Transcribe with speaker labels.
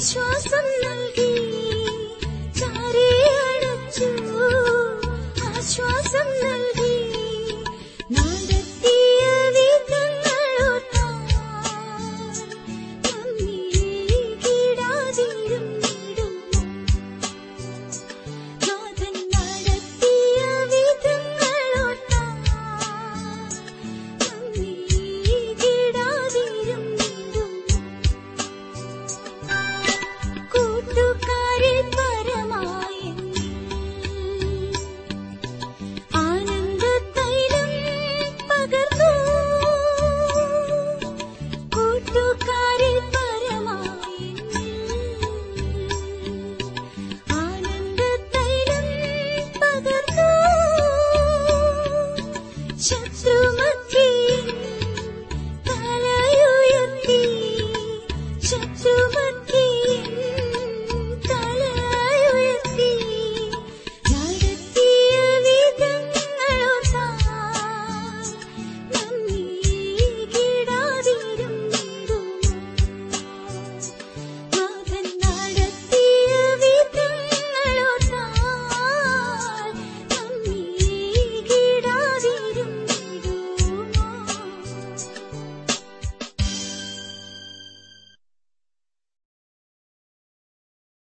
Speaker 1: ആശ്വാസം നൽകി